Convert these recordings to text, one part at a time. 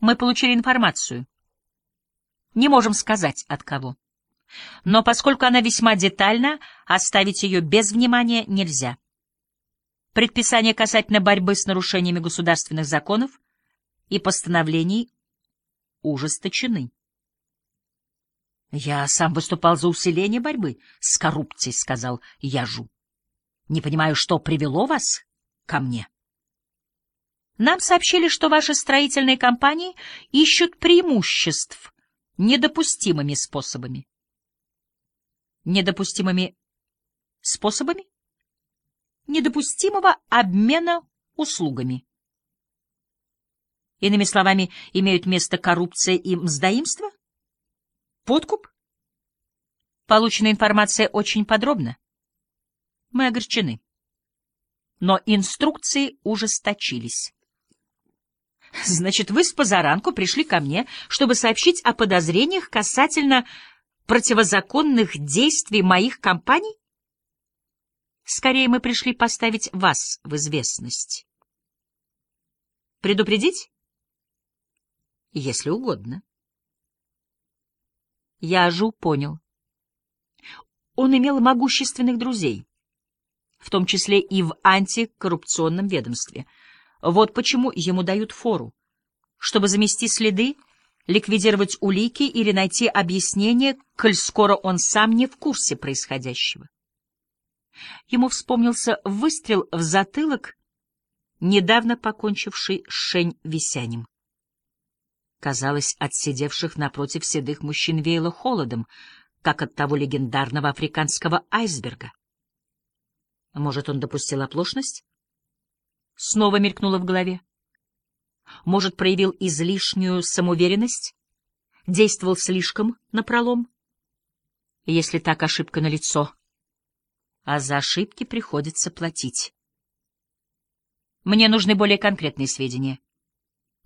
Мы получили информацию. Не можем сказать, от кого. Но поскольку она весьма детальна, оставить ее без внимания нельзя. Предписания касательно борьбы с нарушениями государственных законов и постановлений ужесточены. «Я сам выступал за усиление борьбы с коррупцией», — сказал Яжу. «Не понимаю, что привело вас ко мне». «Нам сообщили, что ваши строительные компании ищут преимуществ недопустимыми способами». «Недопустимыми способами?» «Недопустимого обмена услугами». Иными словами, имеют место коррупция и мздоимство? Подкуп? Полученная информация очень подробна. Мы огорчены. Но инструкции ужесточились. Значит, вы с позаранку пришли ко мне, чтобы сообщить о подозрениях касательно противозаконных действий моих компаний? Скорее, мы пришли поставить вас в известность. Предупредить? Если угодно. Яжу понял. Он имел могущественных друзей, в том числе и в антикоррупционном ведомстве. Вот почему ему дают фору, чтобы замести следы, ликвидировать улики или найти объяснение, коль скоро он сам не в курсе происходящего. Ему вспомнился выстрел в затылок, недавно покончивший с Шень Висянем. Казалось, от сидевших напротив седых мужчин веяло холодом, как от того легендарного африканского айсберга. Может, он допустил оплошность? Снова мелькнуло в голове. Может, проявил излишнюю самоуверенность? Действовал слишком напролом? Если так, ошибка налицо. А за ошибки приходится платить. Мне нужны более конкретные сведения.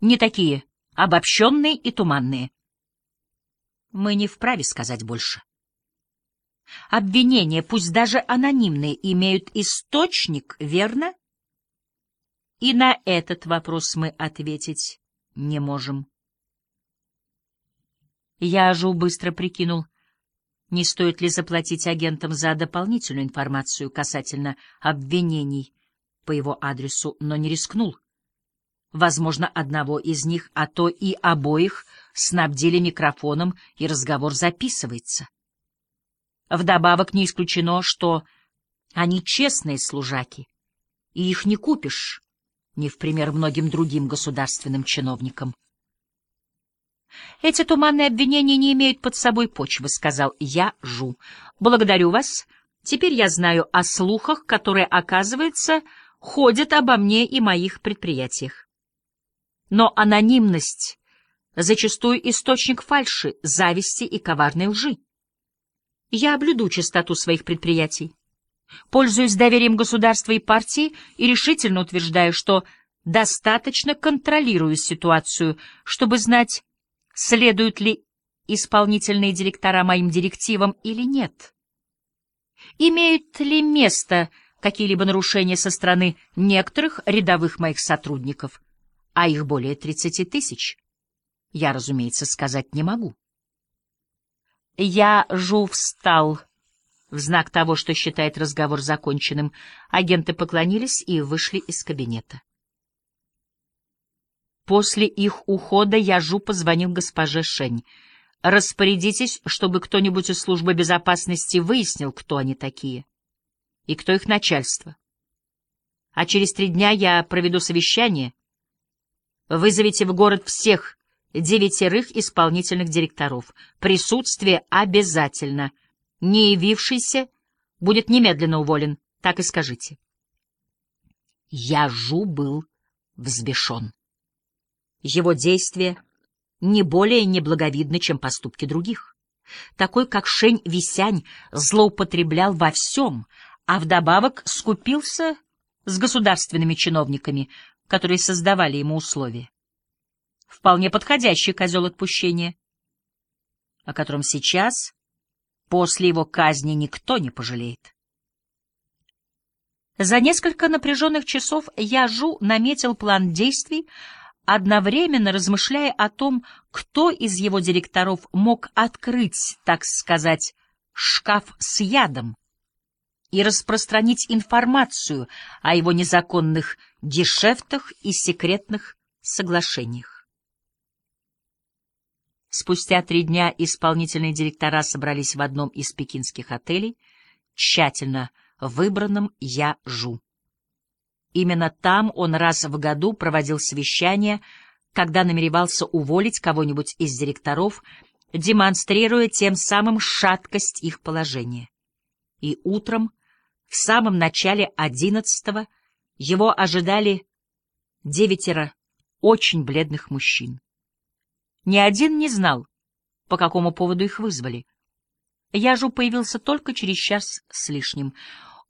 Не такие, обобщенные и туманные. Мы не вправе сказать больше. Обвинения, пусть даже анонимные, имеют источник, верно? И на этот вопрос мы ответить не можем. Я же быстро прикинул, не стоит ли заплатить агентам за дополнительную информацию касательно обвинений по его адресу, но не рискнул. Возможно, одного из них, а то и обоих, снабдили микрофоном, и разговор записывается. Вдобавок не исключено, что они честные служаки, и их не купишь, не в пример многим другим государственным чиновникам. «Эти туманные обвинения не имеют под собой почвы», — сказал я Жу. «Благодарю вас. Теперь я знаю о слухах, которые, оказывается, ходят обо мне и моих предприятиях. Но анонимность зачастую источник фальши, зависти и коварной лжи. Я блюду чистоту своих предприятий, пользуюсь доверием государства и партии и решительно утверждаю, что достаточно контролирую ситуацию, чтобы знать, следуют ли исполнительные директора моим директивам или нет. Имеют ли место какие-либо нарушения со стороны некоторых рядовых моих сотрудников, а их более 30 тысяч, я, разумеется, сказать не могу. Я Жу встал в знак того, что считает разговор законченным. Агенты поклонились и вышли из кабинета. После их ухода Яжу позвонил госпоже Шень. «Распорядитесь, чтобы кто-нибудь из службы безопасности выяснил, кто они такие и кто их начальство. А через три дня я проведу совещание, Вызовите в город всех девятерых исполнительных директоров. Присутствие обязательно. Не явившийся будет немедленно уволен. Так и скажите. Яжу был взбешен. Его действия не более неблаговидны, чем поступки других. Такой, как Шень Висянь, злоупотреблял во всем, а вдобавок скупился с государственными чиновниками, которые создавали ему условия. Вполне подходящий козел отпущения, о котором сейчас, после его казни, никто не пожалеет. За несколько напряженных часов Яжу наметил план действий, одновременно размышляя о том, кто из его директоров мог открыть, так сказать, шкаф с ядом и распространить информацию о его незаконных гешефтах и секретных соглашениях. Спустя три дня исполнительные директора собрались в одном из пекинских отелей, тщательно выбранном Яжу. Именно там он раз в году проводил совещания, когда намеревался уволить кого-нибудь из директоров, демонстрируя тем самым шаткость их положения. И утром, в самом начале одиннадцатого, его ожидали девятеро очень бледных мужчин. Ни один не знал, по какому поводу их вызвали. Яжу появился только через час с лишним.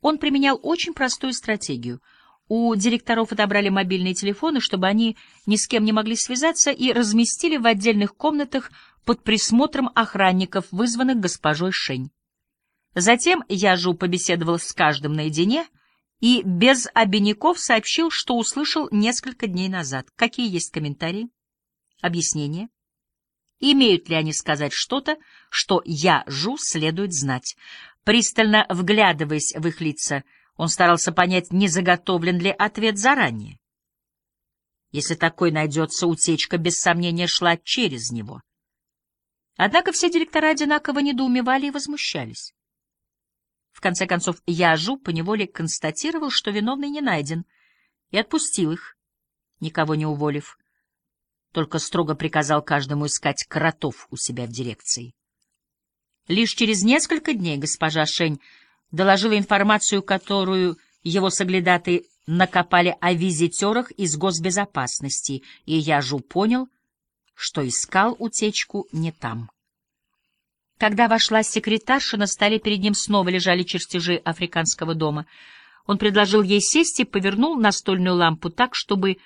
Он применял очень простую стратегию. У директоров отобрали мобильные телефоны, чтобы они ни с кем не могли связаться, и разместили в отдельных комнатах под присмотром охранников, вызванных госпожой Шень. Затем Яжу побеседовал с каждым наедине и без обиняков сообщил, что услышал несколько дней назад. Какие есть комментарии? Объяснения? Имеют ли они сказать что-то, что я, Жу, следует знать? Пристально вглядываясь в их лица, он старался понять, не заготовлен ли ответ заранее. Если такой найдется, утечка без сомнения шла через него. Однако все директора одинаково недоумевали и возмущались. В конце концов, Яжу поневоле констатировал, что виновный не найден, и отпустил их, никого не уволив только строго приказал каждому искать кротов у себя в дирекции. Лишь через несколько дней госпожа Шень доложила информацию, которую его соглядаты накопали о визитерах из госбезопасности, и я Жу понял, что искал утечку не там. Когда вошла секретарша, на столе перед ним снова лежали чертежи африканского дома. Он предложил ей сесть и повернул настольную лампу так, чтобы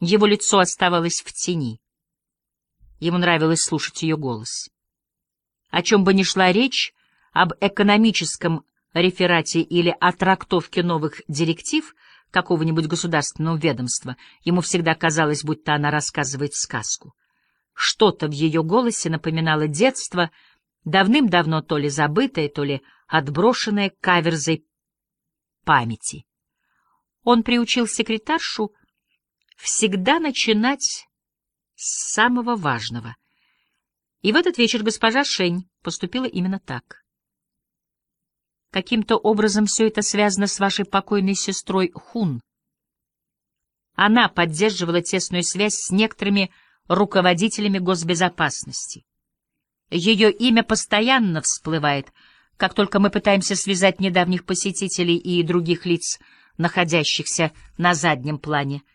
его лицо оставалось в тени. Ему нравилось слушать ее голос. О чем бы ни шла речь, об экономическом реферате или о трактовке новых директив какого-нибудь государственного ведомства, ему всегда казалось, будто она рассказывает сказку. Что-то в ее голосе напоминало детство, давным-давно то ли забытое, то ли отброшенное каверзой памяти. Он приучил секретаршу всегда начинать с самого важного. И в этот вечер госпожа Шень поступила именно так. Каким-то образом все это связано с вашей покойной сестрой Хун. Она поддерживала тесную связь с некоторыми руководителями госбезопасности. Ее имя постоянно всплывает, как только мы пытаемся связать недавних посетителей и других лиц, находящихся на заднем плане —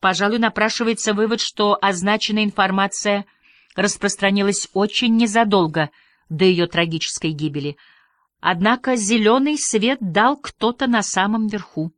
Пожалуй, напрашивается вывод, что означенная информация распространилась очень незадолго до ее трагической гибели. Однако зеленый свет дал кто-то на самом верху.